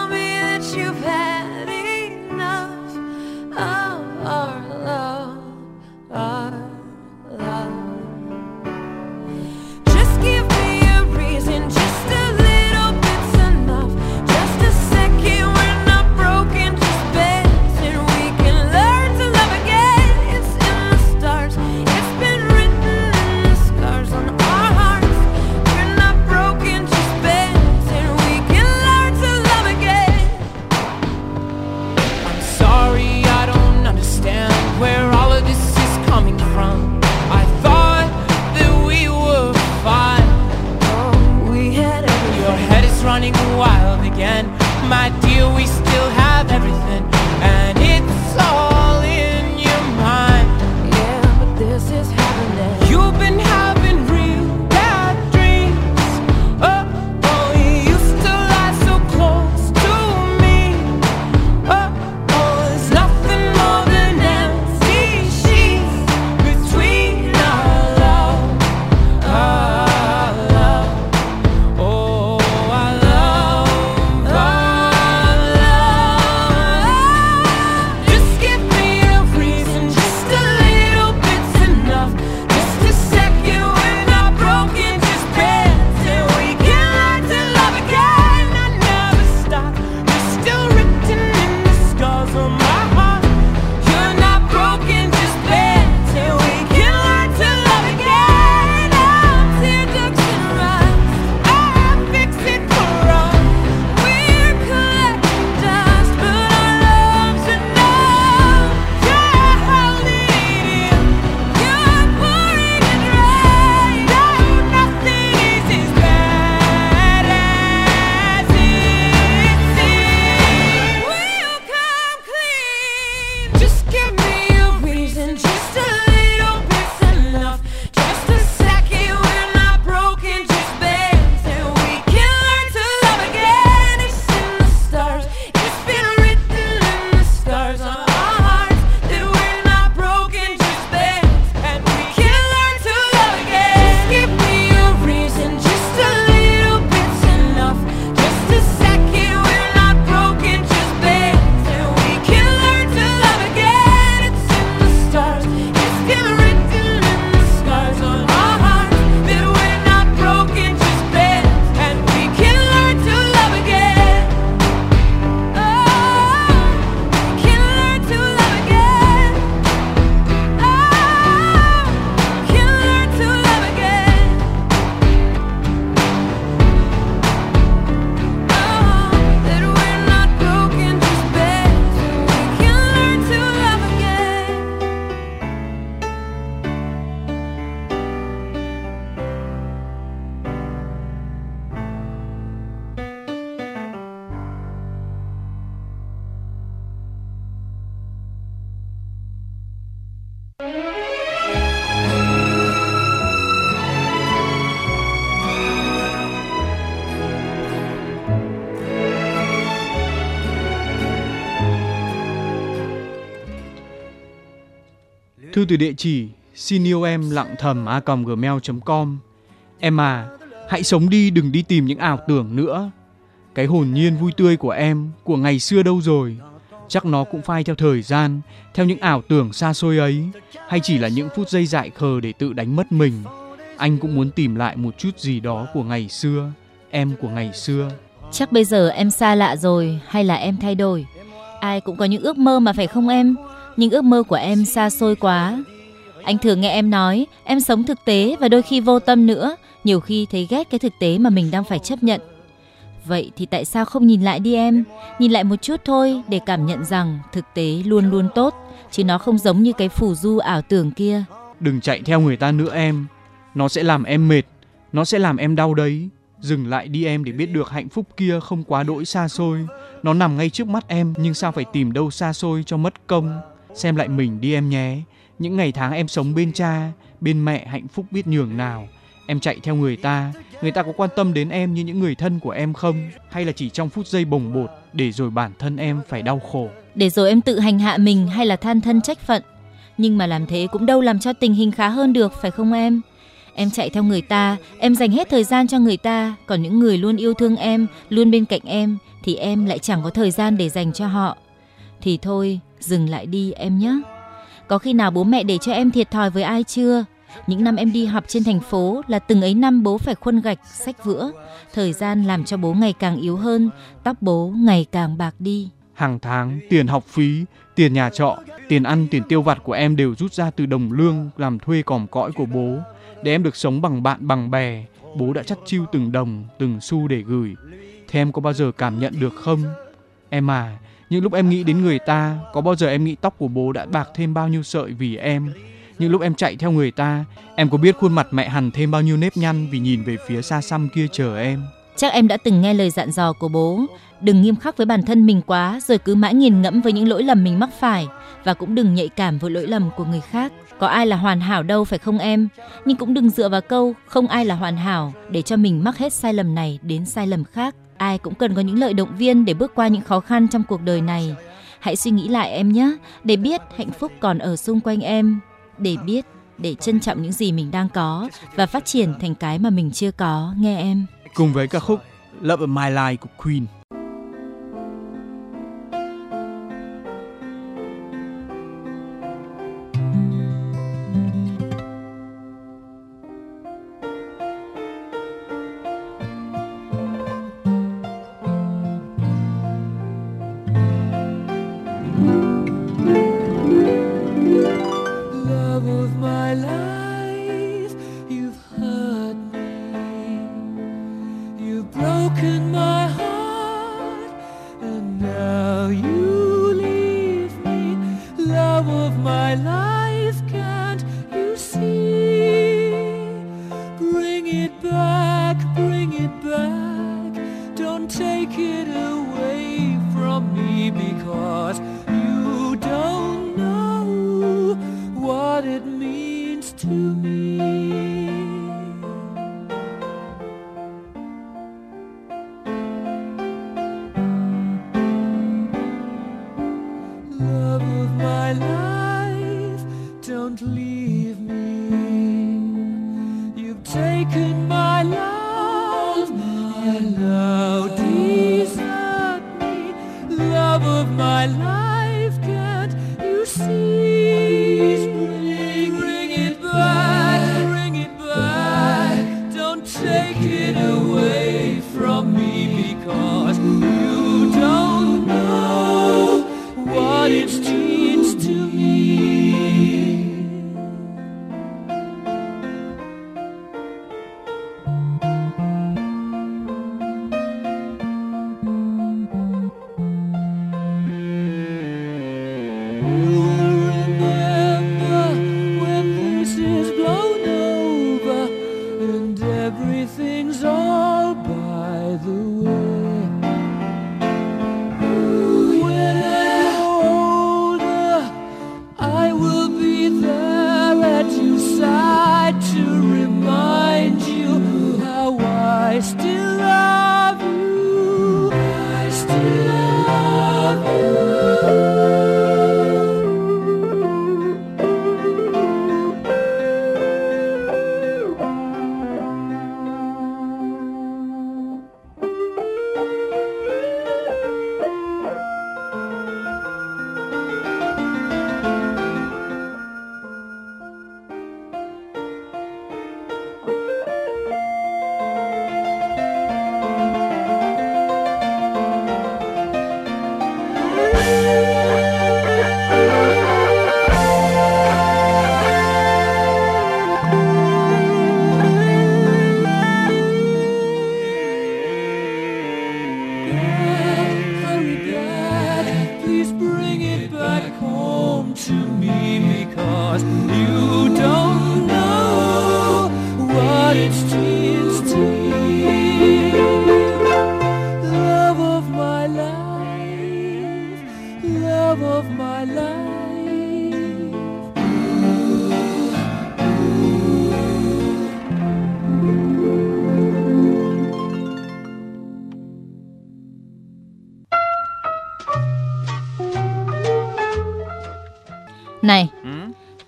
S7: me that
S8: running wild again. My dear, we still have everything. And it's all
S1: Thư từ địa chỉ xin yêu em lặng thầm a gmail.com Em à, hãy sống đi đừng đi tìm những ảo tưởng nữa. Cái hồn nhiên vui tươi của em, của ngày xưa đâu rồi? Chắc nó cũng phai theo thời gian, theo những ảo tưởng xa xôi ấy, hay chỉ là những phút giây dại khờ để tự đánh mất mình. Anh cũng muốn tìm lại một chút gì đó của ngày xưa, em của ngày xưa.
S2: Chắc bây giờ em xa lạ rồi hay là em thay đổi? Ai cũng có những ước mơ mà phải không em? Nhưng ước mơ của em xa xôi quá. Anh thường nghe em nói em sống thực tế và đôi khi vô tâm nữa, nhiều khi thấy ghét cái thực tế mà mình đang phải chấp nhận. Vậy thì tại sao không nhìn lại đi em? Nhìn lại một chút thôi để cảm nhận rằng thực tế luôn luôn tốt, chứ nó không giống như cái phù du ảo tưởng kia.
S1: Đừng chạy theo người ta nữa em, nó sẽ làm em mệt, nó sẽ làm em đau đấy. Dừng lại đi em để biết được hạnh phúc kia không quá đỗi xa xôi. Nó nằm ngay trước mắt em nhưng sao phải tìm đâu xa xôi cho mất công. Xem lại mình đi em nhé. Những ngày tháng em sống bên cha, bên mẹ hạnh phúc biết nhường nào. Em chạy theo người ta, người ta có quan tâm đến em như những người thân của em không? Hay là chỉ trong phút giây bồng bột để rồi bản thân em phải đau khổ?
S2: để rồi em tự hành hạ mình hay là than thân trách phận. Nhưng mà làm thế cũng đâu làm cho tình hình khá hơn được phải không em? Em chạy theo người ta, em dành hết thời gian cho người ta, còn những người luôn yêu thương em, luôn bên cạnh em thì em lại chẳng có thời gian để dành cho họ. Thì thôi, dừng lại đi em nhé. Có khi nào bố mẹ để cho em thiệt thòi với ai chưa? Những năm em đi học trên thành phố là từng ấy năm bố phải khuân gạch, sách vữa. Thời gian làm cho bố ngày càng yếu hơn, tóc bố ngày càng bạc đi.
S1: Hàng tháng tiền học phí, tiền nhà trọ, tiền ăn, tiền tiêu vặt của em đều rút ra từ đồng lương làm thuê còm cõi của bố. Để em được sống bằng bạn bằng bè, bố đã chắt chiu từng đồng, từng xu để gửi. Thế em có bao giờ cảm nhận được không? Em à, những lúc em nghĩ đến người ta, có bao giờ em nghĩ tóc của bố đã bạc thêm bao nhiêu sợi vì em? Những lúc em chạy theo người ta, em có biết khuôn mặt mẹ hằn thêm bao nhiêu nếp nhăn vì nhìn về phía xa xăm kia chờ em?
S2: Chắc em đã từng nghe lời dặn dò của bố, đừng nghiêm khắc với bản thân mình quá rồi cứ mãi nghiền ngẫm với những lỗi lầm mình mắc phải và cũng đừng nhạy cảm với lỗi lầm của người khác. Có ai là hoàn hảo đâu phải không em? Nhưng cũng đừng dựa vào câu không ai là hoàn hảo để cho mình mắc hết sai lầm này đến sai lầm khác. Ai cũng cần có những lời động viên để bước qua những khó khăn trong cuộc đời này. Hãy suy nghĩ lại em nhé, để biết hạnh phúc còn ở xung quanh em, để biết để trân trọng những gì mình đang có và phát triển thành cái mà mình chưa có, nghe em.
S1: Cùng với ca khúc Love My Life của Queen.
S3: Broken my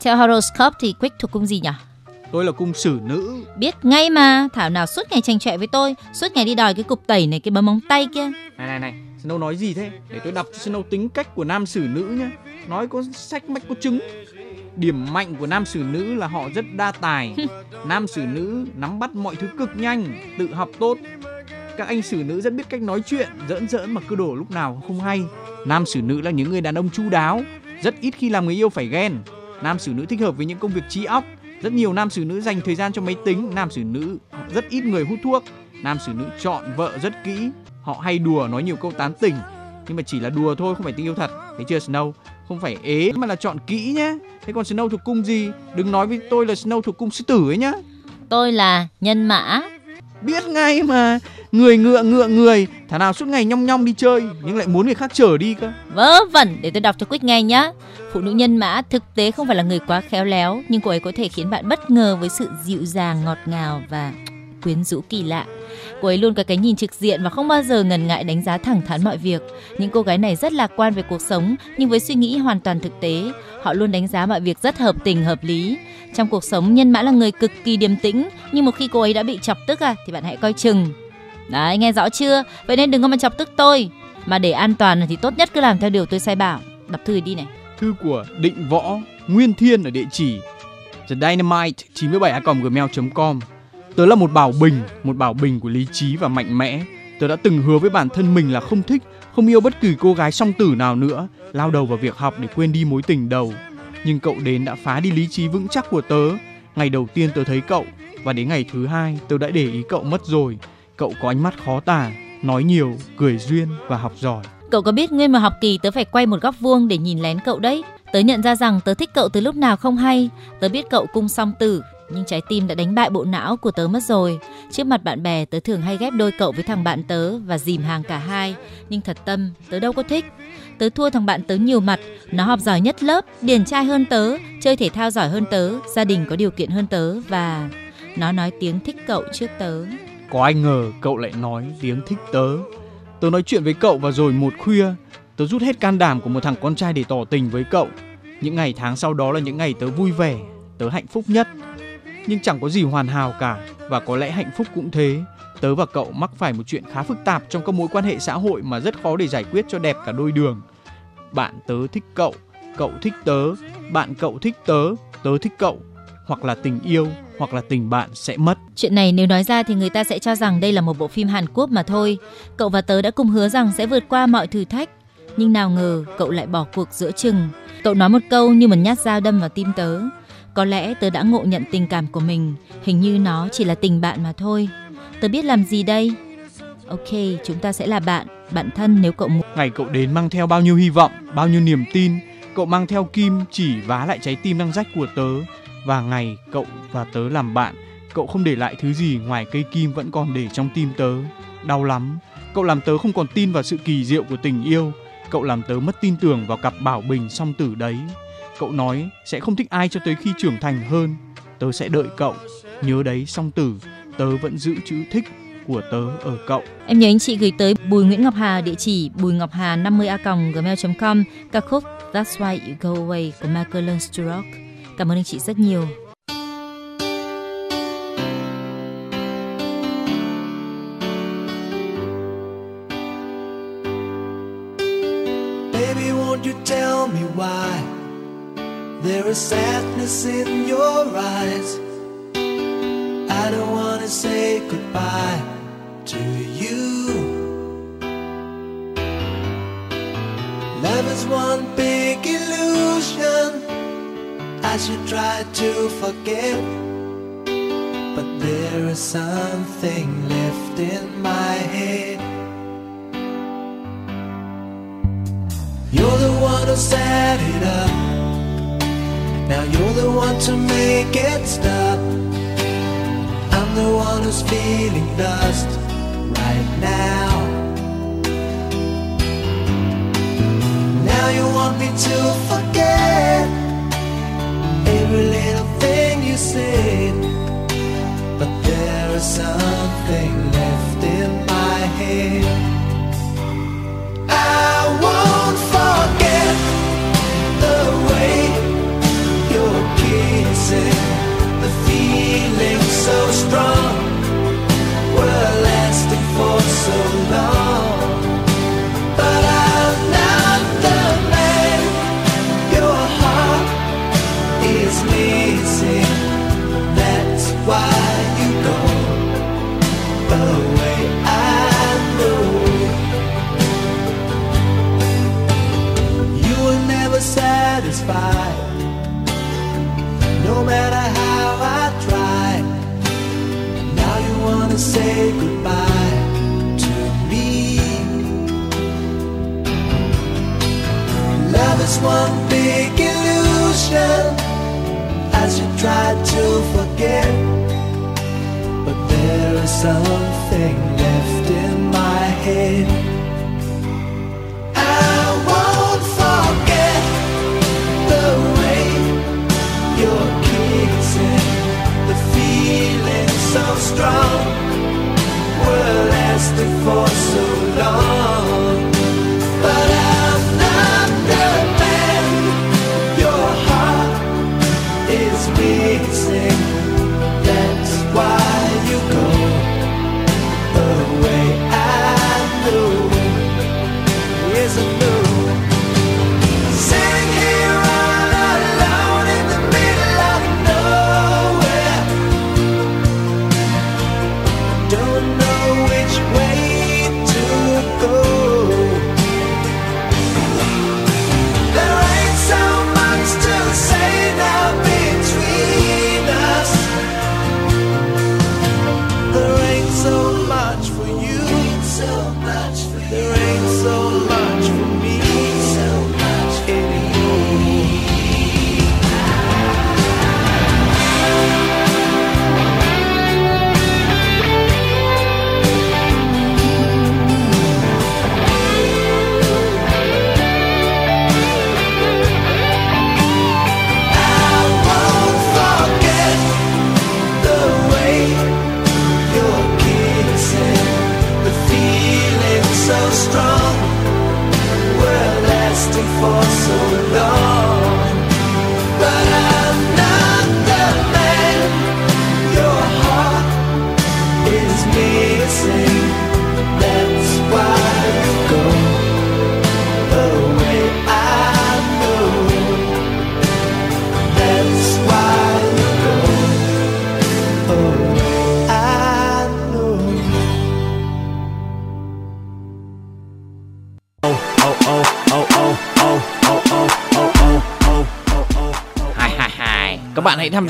S2: theo horoscope thì Quick thuộc cung gì nhỉ?
S1: Tôi là cung sử nữ.
S2: Biết ngay mà, Thảo nào suốt ngày tranh chọe với tôi, suốt ngày đi đòi cái cục tẩy này, cái bấm móng tay kia.
S1: Này này này, Snow nói gì thế? Để tôi đọc cho Snow tính cách của nam sử nữ nhá. Nói có sách mách có chứng. Điểm mạnh của nam sử nữ là họ rất đa tài. nam sử nữ nắm bắt mọi thứ cực nhanh, tự học tốt. Các anh sử nữ rất biết cách nói chuyện, giỡn giỡn mà cứ đổ lúc nào không hay. Nam sử nữ là những người đàn ông chu đáo, rất ít khi làm người yêu phải ghen. Nam sử nữ thích hợp với những công việc trí óc. Rất nhiều nam sử nữ dành thời gian cho máy tính. Nam sử nữ rất ít người hút thuốc. Nam sử nữ chọn vợ rất kỹ. Họ hay đùa nói nhiều câu tán tỉnh nhưng mà chỉ là đùa thôi không phải tình yêu thật thấy chưa Snow không phải ế mà là chọn kỹ nhá thế còn Snow thuộc cung gì đừng nói với tôi là Snow thuộc cung sư tử ấy nhá
S2: Tôi là nhân mã.
S1: biết ngay mà người ngựa ngựa người thả nào suốt ngày nhong nhong đi chơi nhưng lại muốn người khác chở đi cơ
S2: Vớ vẩn, để tôi đọc cho quyết nghe nhá. Phụ nữ nhân mã thực tế không phải là người quá khéo léo, nhưng cô ấy có thể khiến bạn bất ngờ với sự dịu dàng, ngọt ngào và quyến rũ kỳ lạ. Cô ấy luôn có cái nhìn trực diện và không bao giờ ngần ngại đánh giá thẳng thắn mọi việc. Những cô gái này rất lạc quan về cuộc sống, nhưng với suy nghĩ hoàn toàn thực tế, họ luôn đánh giá mọi việc rất hợp tình hợp lý. Trong cuộc sống, nhân mã là người cực kỳ điềm tĩnh, nhưng một khi cô ấy đã bị chọc tức à, thì bạn hãy coi chừng. Đấy, nghe rõ chưa? Vậy nên đừng có mà chọc tức tôi. Mà để an toàn thì tốt nhất cứ làm theo điều tôi sai bảo. Đọc thư đi này.
S1: thư của định võ nguyên thiên ở địa chỉ the dynamite 97 gmail com tớ là một bảo bình một bảo bình của lý trí và mạnh mẽ tớ đã từng hứa với bản thân mình là không thích không yêu bất kỳ cô gái song tử nào nữa lao đầu vào việc học để quên đi mối tình đầu nhưng cậu đến đã phá đi lý trí vững chắc của tớ ngày đầu tiên tớ thấy cậu và đến ngày thứ hai tớ đã để ý cậu mất rồi cậu có ánh mắt khó tả nói nhiều cười duyên và học giỏi
S2: Cậu có biết nguyên một học kỳ tớ phải quay một góc vuông để nhìn lén cậu đấy. Tớ nhận ra rằng tớ thích cậu từ lúc nào không hay. Tớ biết cậu cung song tử, nhưng trái tim đã đánh bại bộ não của tớ mất rồi. Trước mặt bạn bè tớ thường hay ghép đôi cậu với thằng bạn tớ và dìm hàng cả hai. Nhưng thật tâm tớ đâu có thích. Tớ thua thằng bạn tớ nhiều mặt, nó học giỏi nhất lớp, điển trai hơn tớ, chơi thể thao giỏi hơn tớ, gia đình có điều kiện hơn tớ và nó nói tiếng thích cậu trước tớ.
S1: Có ai ngờ cậu lại nói tiếng thích tớ. Tớ nói chuyện với cậu và rồi một khuya, tớ rút hết can đảm của một thằng con trai để tỏ tình với cậu. Những ngày tháng sau đó là những ngày tớ vui vẻ, tớ hạnh phúc nhất. Nhưng chẳng có gì hoàn hảo cả và có lẽ hạnh phúc cũng thế. Tớ và cậu mắc phải một chuyện khá phức tạp trong các mối quan hệ xã hội mà rất khó để giải quyết cho đẹp cả đôi đường. Bạn tớ thích cậu, cậu thích tớ, bạn cậu thích tớ, tớ thích cậu. Hoặc là tình yêu, hoặc là tình bạn sẽ mất.
S2: Chuyện này nếu nói ra thì người ta sẽ cho rằng đây là một bộ phim Hàn Quốc mà thôi. Cậu và tớ đã cùng hứa rằng sẽ vượt qua mọi thử thách. Nhưng nào ngờ cậu lại bỏ cuộc giữa chừng. Cậu nói một câu như một nhát dao đâm vào tim tớ. Có lẽ tớ đã ngộ nhận tình cảm của mình. Hình như nó chỉ là tình bạn mà thôi. Tớ biết làm gì đây? Ok, chúng ta sẽ là bạn, bạn thân nếu cậu muốn.
S1: Ngày cậu đến mang theo bao nhiêu hy vọng, bao nhiêu niềm tin. Cậu mang theo kim chỉ vá lại trái tim đang rách của tớ. Và ngày cậu và tớ làm bạn, cậu không để lại thứ gì ngoài cây kim vẫn còn để trong tim tớ. Đau lắm. Cậu làm tớ không còn tin vào sự kỳ diệu của tình yêu. Cậu làm tớ mất tin tưởng vào cặp bảo bình song tử đấy. Cậu nói sẽ không thích ai cho tới khi trưởng thành hơn. Tớ sẽ đợi cậu. Nhớ đấy song tử, tớ vẫn giữ chữ thích của tớ ở cậu.
S2: Em nhớ anh chị gửi tới Bùi Nguyễn Ngọc Hà địa chỉ bùi ngọc hà 50 a gmail.com ca khúc That's Why You Go Away của Michael Learns to Rock. Cảm ơn anh chị rất nhiều.
S3: Baby, won't you tell me why there is sadness in your eyes? I don't wanna say goodbye to you. Love is one big. I should try to forget, but there is something left in my head. You're the one who set it up. Now you're the one to make it stop. I'm the one who's feeling lost right now. Now now you want me to forget every little thing you said. But there is something left in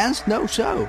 S9: And Snow Show